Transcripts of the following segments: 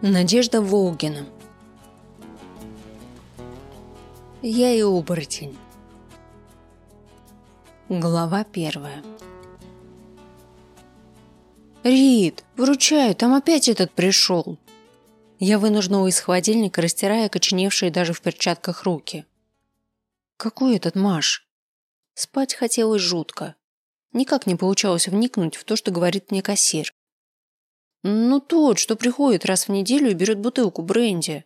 Надежда Волгина Я и оборотень Глава первая «Рит, вручаю, там опять этот пришел!» Я вынуждена из холодильника, растирая коченевшие даже в перчатках руки. «Какой этот Маш?» Спать хотелось жутко. Никак не получалось вникнуть в то, что говорит мне кассир. Ну, тот, что приходит раз в неделю и берет бутылку бренди.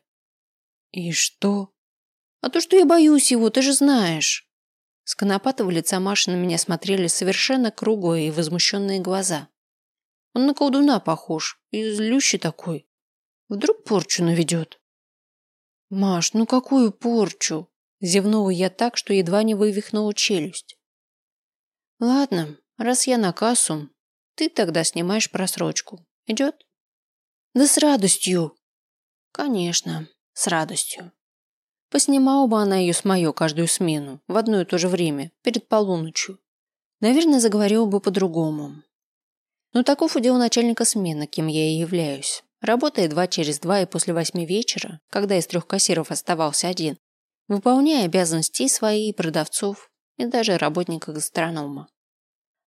И что? А то, что я боюсь его, ты же знаешь. С конопатого лица Маши на меня смотрели совершенно круглые и возмущенные глаза. Он на колдуна похож, и злющий такой. Вдруг порчу наведет. Маш, ну какую порчу? Зевнула я так, что едва не вывихнула челюсть. Ладно, раз я на кассу, ты тогда снимаешь просрочку. Идет? Да с радостью. Конечно, с радостью. Поснимала бы она ее с мое каждую смену, в одно и то же время, перед полуночью. Наверное, заговорила бы по-другому. Но таков удел начальника смены, кем я и являюсь. Работая два через два и после восьми вечера, когда из трех кассиров оставался один, выполняя обязанности свои и продавцов, и даже работника гастронома.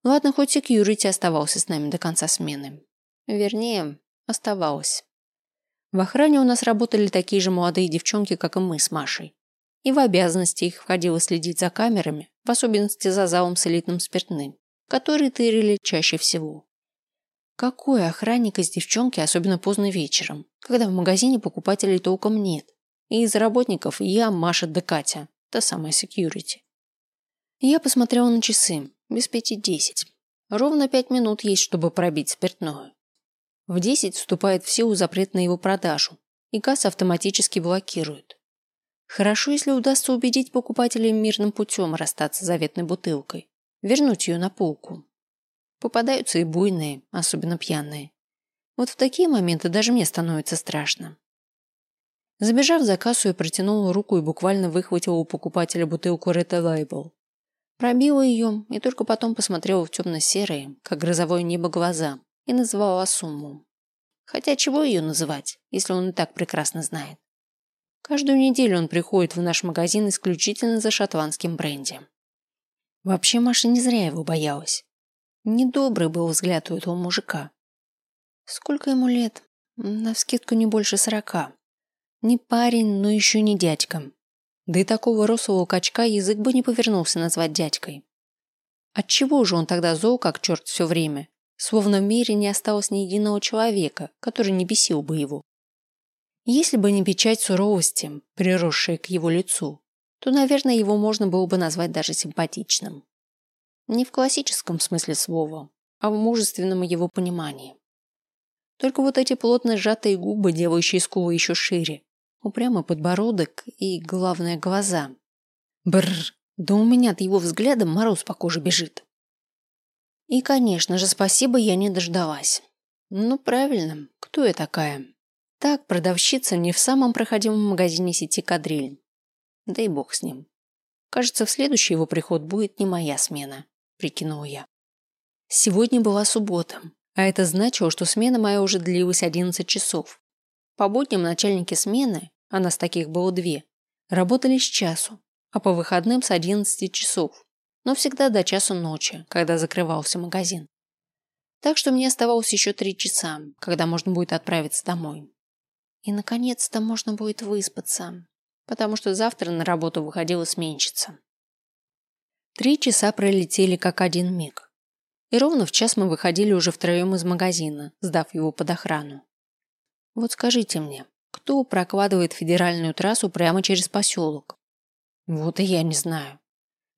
Ладно, хоть секьюрити оставался с нами до конца смены. Вернее, оставалось. В охране у нас работали такие же молодые девчонки, как и мы с Машей. И в обязанности их входило следить за камерами, в особенности за залом с элитным спиртным, который тырили чаще всего. Какой охранник из девчонки, особенно поздно вечером, когда в магазине покупателей толком нет, и из работников я, Маша да Катя, та самая секьюрити. Я посмотрела на часы, без пяти десять. Ровно пять минут есть, чтобы пробить спиртное. В 10 вступает в силу запрет на его продажу, и касса автоматически блокирует. Хорошо, если удастся убедить покупателей мирным путем расстаться с заветной бутылкой, вернуть ее на полку. Попадаются и буйные, особенно пьяные. Вот в такие моменты даже мне становится страшно. Забежав за кассу, я протянула руку и буквально выхватила у покупателя бутылку Red Label. Пробила ее и только потом посмотрела в темно-серые, как грозовое небо, глаза, и назвала сумму. Хотя чего ее называть, если он и так прекрасно знает? Каждую неделю он приходит в наш магазин исключительно за шотландским бренди. Вообще Маша не зря его боялась. Недобрый был взгляд у этого мужика. Сколько ему лет? На вскидку не больше сорока. Не парень, но еще не дядька. Да и такого рослого качка язык бы не повернулся назвать дядькой. Отчего же он тогда зол, как черт все время, Словно в мире не осталось ни единого человека, который не бесил бы его. Если бы не печать суровости, приросшая к его лицу, то, наверное, его можно было бы назвать даже симпатичным. Не в классическом смысле слова, а в мужественном его понимании. Только вот эти плотно сжатые губы, делающие скулы еще шире, упрямый подбородок и, главное, глаза. Бррр, да у меня от его взгляда мороз по коже бежит. И, конечно же, спасибо я не дождалась. Ну, правильно, кто я такая? Так, продавщица не в самом проходимом магазине сети «Кадриль». Да и бог с ним. Кажется, в следующий его приход будет не моя смена, прикинула я. Сегодня была суббота, а это значило, что смена моя уже длилась 11 часов. По будням начальники смены, а нас таких было две, работали с часу, а по выходным с 11 часов но всегда до часу ночи, когда закрывался магазин. Так что мне оставалось еще три часа, когда можно будет отправиться домой. И, наконец-то, можно будет выспаться, потому что завтра на работу выходила сменщица. Три часа пролетели как один миг. И ровно в час мы выходили уже втроем из магазина, сдав его под охрану. Вот скажите мне, кто прокладывает федеральную трассу прямо через поселок? Вот и я не знаю.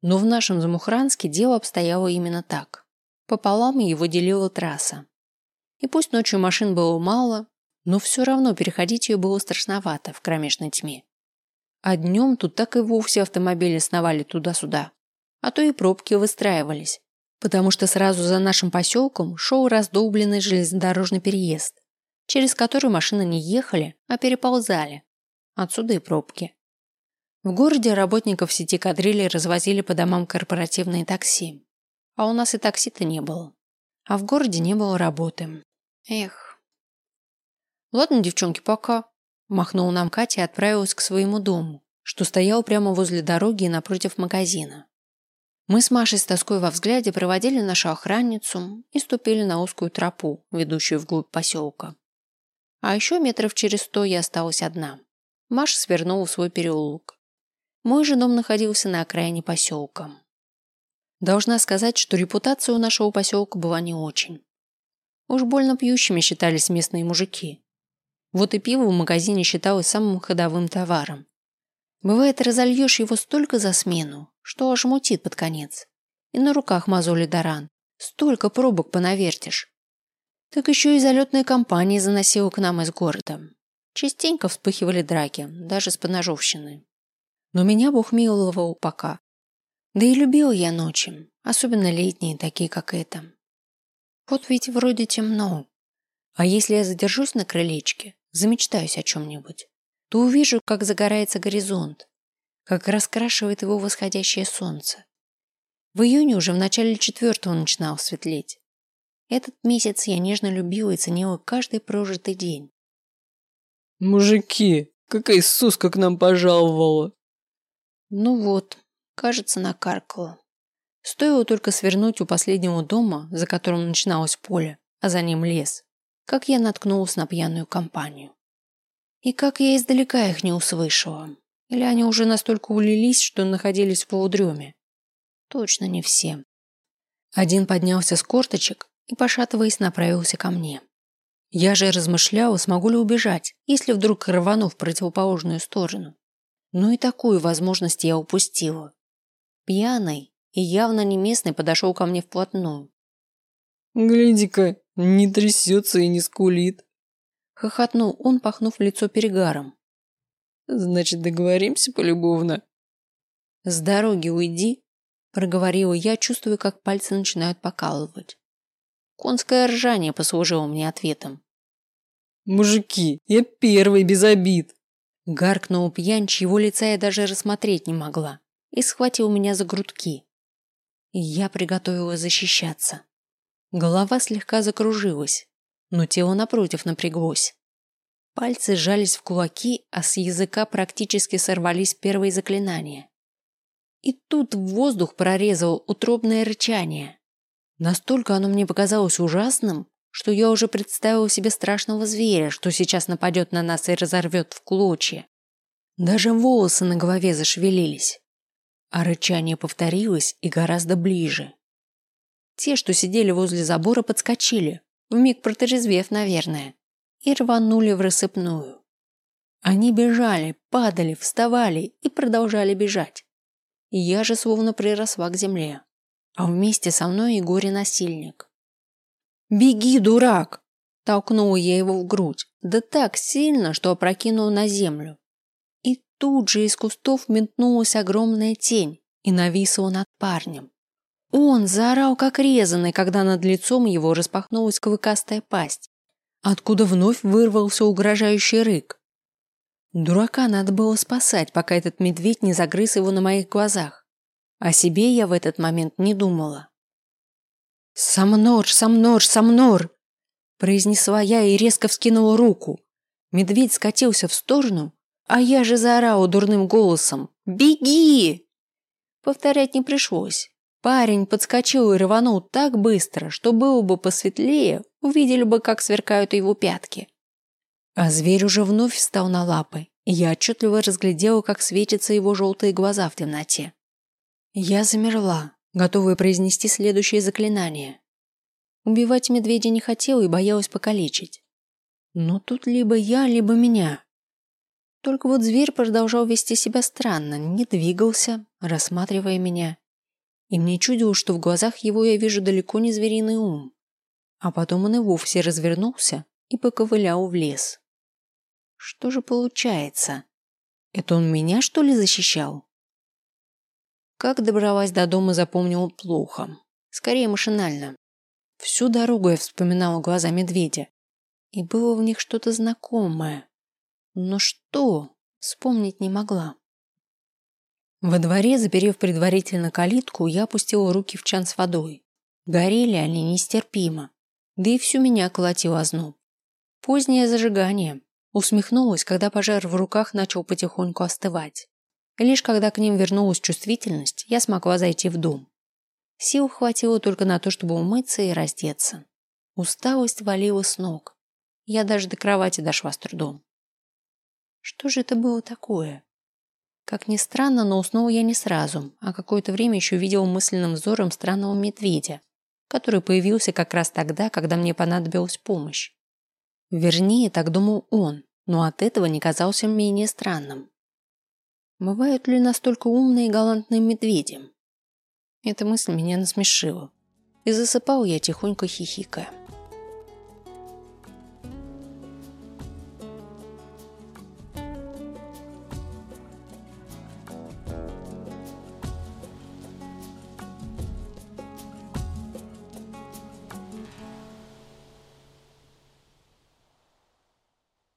Но в нашем Замухранске дело обстояло именно так. Пополам его делила трасса. И пусть ночью машин было мало, но все равно переходить ее было страшновато в кромешной тьме. А днем тут так и вовсе автомобили сновали туда-сюда. А то и пробки выстраивались, потому что сразу за нашим поселком шел раздолбленный железнодорожный переезд, через который машины не ехали, а переползали. Отсюда и пробки. В городе работников сети кадрили развозили по домам корпоративные такси. А у нас и такси-то не было. А в городе не было работы. Эх. Ладно, девчонки, пока. Махнул нам Катя и отправилась к своему дому, что стоял прямо возле дороги и напротив магазина. Мы с Машей с тоской во взгляде проводили нашу охранницу и ступили на узкую тропу, ведущую вглубь поселка. А еще метров через сто я осталась одна. Маша свернула в свой переулок. Мой же дом находился на окраине поселка. Должна сказать, что репутация у нашего поселка была не очень. Уж больно пьющими считались местные мужики. Вот и пиво в магазине считалось самым ходовым товаром. Бывает, разольешь его столько за смену, что аж мутит под конец. И на руках мозоли до ран. Столько пробок понавертишь. Так еще и залетная компания заносила к нам из города. Частенько вспыхивали драки, даже с поножовщиной. Но меня Бог миловал пока. Да и любил я ночи, особенно летние, такие как это. Вот ведь вроде темно. А если я задержусь на крылечке, замечтаюсь о чем-нибудь, то увижу, как загорается горизонт, как раскрашивает его восходящее солнце. В июне уже в начале четвертого начинал светлеть. Этот месяц я нежно любила и ценила каждый прожитый день. «Мужики, какая Иисуска к нам пожаловала!» Ну вот, кажется, накаркала. Стоило только свернуть у последнего дома, за которым начиналось поле, а за ним лес, как я наткнулась на пьяную компанию. И как я издалека их не услышала. Или они уже настолько улились, что находились в полудреме. Точно не все. Один поднялся с корточек и, пошатываясь, направился ко мне. Я же размышляла, смогу ли убежать, если вдруг рвану в противоположную сторону. Но и такую возможность я упустила. Пьяный и явно не местный подошел ко мне вплотную. «Гляди-ка, не трясется и не скулит!» Хохотнул он, пахнув лицо перегаром. «Значит, договоримся полюбовно?» «С дороги уйди», – проговорила я, чувствуя, как пальцы начинают покалывать. Конское ржание послужило мне ответом. «Мужики, я первый, без обид!» Гаркнул пьянь, чьего лица я даже рассмотреть не могла, и схватил меня за грудки я приготовилась защищаться. Голова слегка закружилась, но тело напротив напряглось. Пальцы сжались в кулаки, а с языка практически сорвались первые заклинания. И тут в воздух прорезал утробное рычание. Настолько оно мне показалось ужасным, что я уже представила себе страшного зверя, что сейчас нападет на нас и разорвет в клочья. Даже волосы на голове зашевелились а рычание повторилось и гораздо ближе. Те, что сидели возле забора, подскочили, вмиг протрезвев, наверное, и рванули в рассыпную. Они бежали, падали, вставали и продолжали бежать. Я же словно приросла к земле, а вместе со мной и горе-насильник. «Беги, дурак!» – толкнула я его в грудь, да так сильно, что опрокинула на землю. Тут же из кустов метнулась огромная тень и нависла над парнем. Он заорал, как резанный, когда над лицом его распахнулась клыкастая пасть, откуда вновь вырвался угрожающий рык. Дурака надо было спасать, пока этот медведь не загрыз его на моих глазах. О себе я в этот момент не думала. «Самнор, Самнор, Самнор!» произнесла я и резко вскинула руку. Медведь скатился в сторону а я же заорала дурным голосом «Беги!». Повторять не пришлось. Парень подскочил и рванул так быстро, что было бы посветлее, увидели бы, как сверкают его пятки. А зверь уже вновь встал на лапы, и я отчетливо разглядела, как светятся его желтые глаза в темноте. Я замерла, готовая произнести следующее заклинание. Убивать медведя не хотела и боялась покалечить. Но тут либо я, либо меня. Только вот зверь продолжал вести себя странно, не двигался, рассматривая меня. И мне чудилось, что в глазах его я вижу далеко не звериный ум. А потом он и вовсе развернулся и поковылял в лес. Что же получается? Это он меня, что ли, защищал? Как добралась до дома, запомнила плохо. Скорее машинально. Всю дорогу я вспоминала глаза медведя. И было в них что-то знакомое. Но что? Вспомнить не могла. Во дворе, заперев предварительно калитку, я опустила руки в чан с водой. Горели они нестерпимо, да и всю меня колотил озноб. Позднее зажигание. Усмехнулась, когда пожар в руках начал потихоньку остывать. Лишь когда к ним вернулась чувствительность, я смогла зайти в дом. Сил хватило только на то, чтобы умыться и раздеться. Усталость валила с ног. Я даже до кровати дошла с трудом. Что же это было такое? Как ни странно, но уснула я не сразу, а какое-то время еще видела мысленным взором странного медведя, который появился как раз тогда, когда мне понадобилась помощь. Вернее, так думал он, но от этого не казался менее странным. Бывают ли настолько умные и галантные медведи? Эта мысль меня насмешила. И засыпал я тихонько хихикая.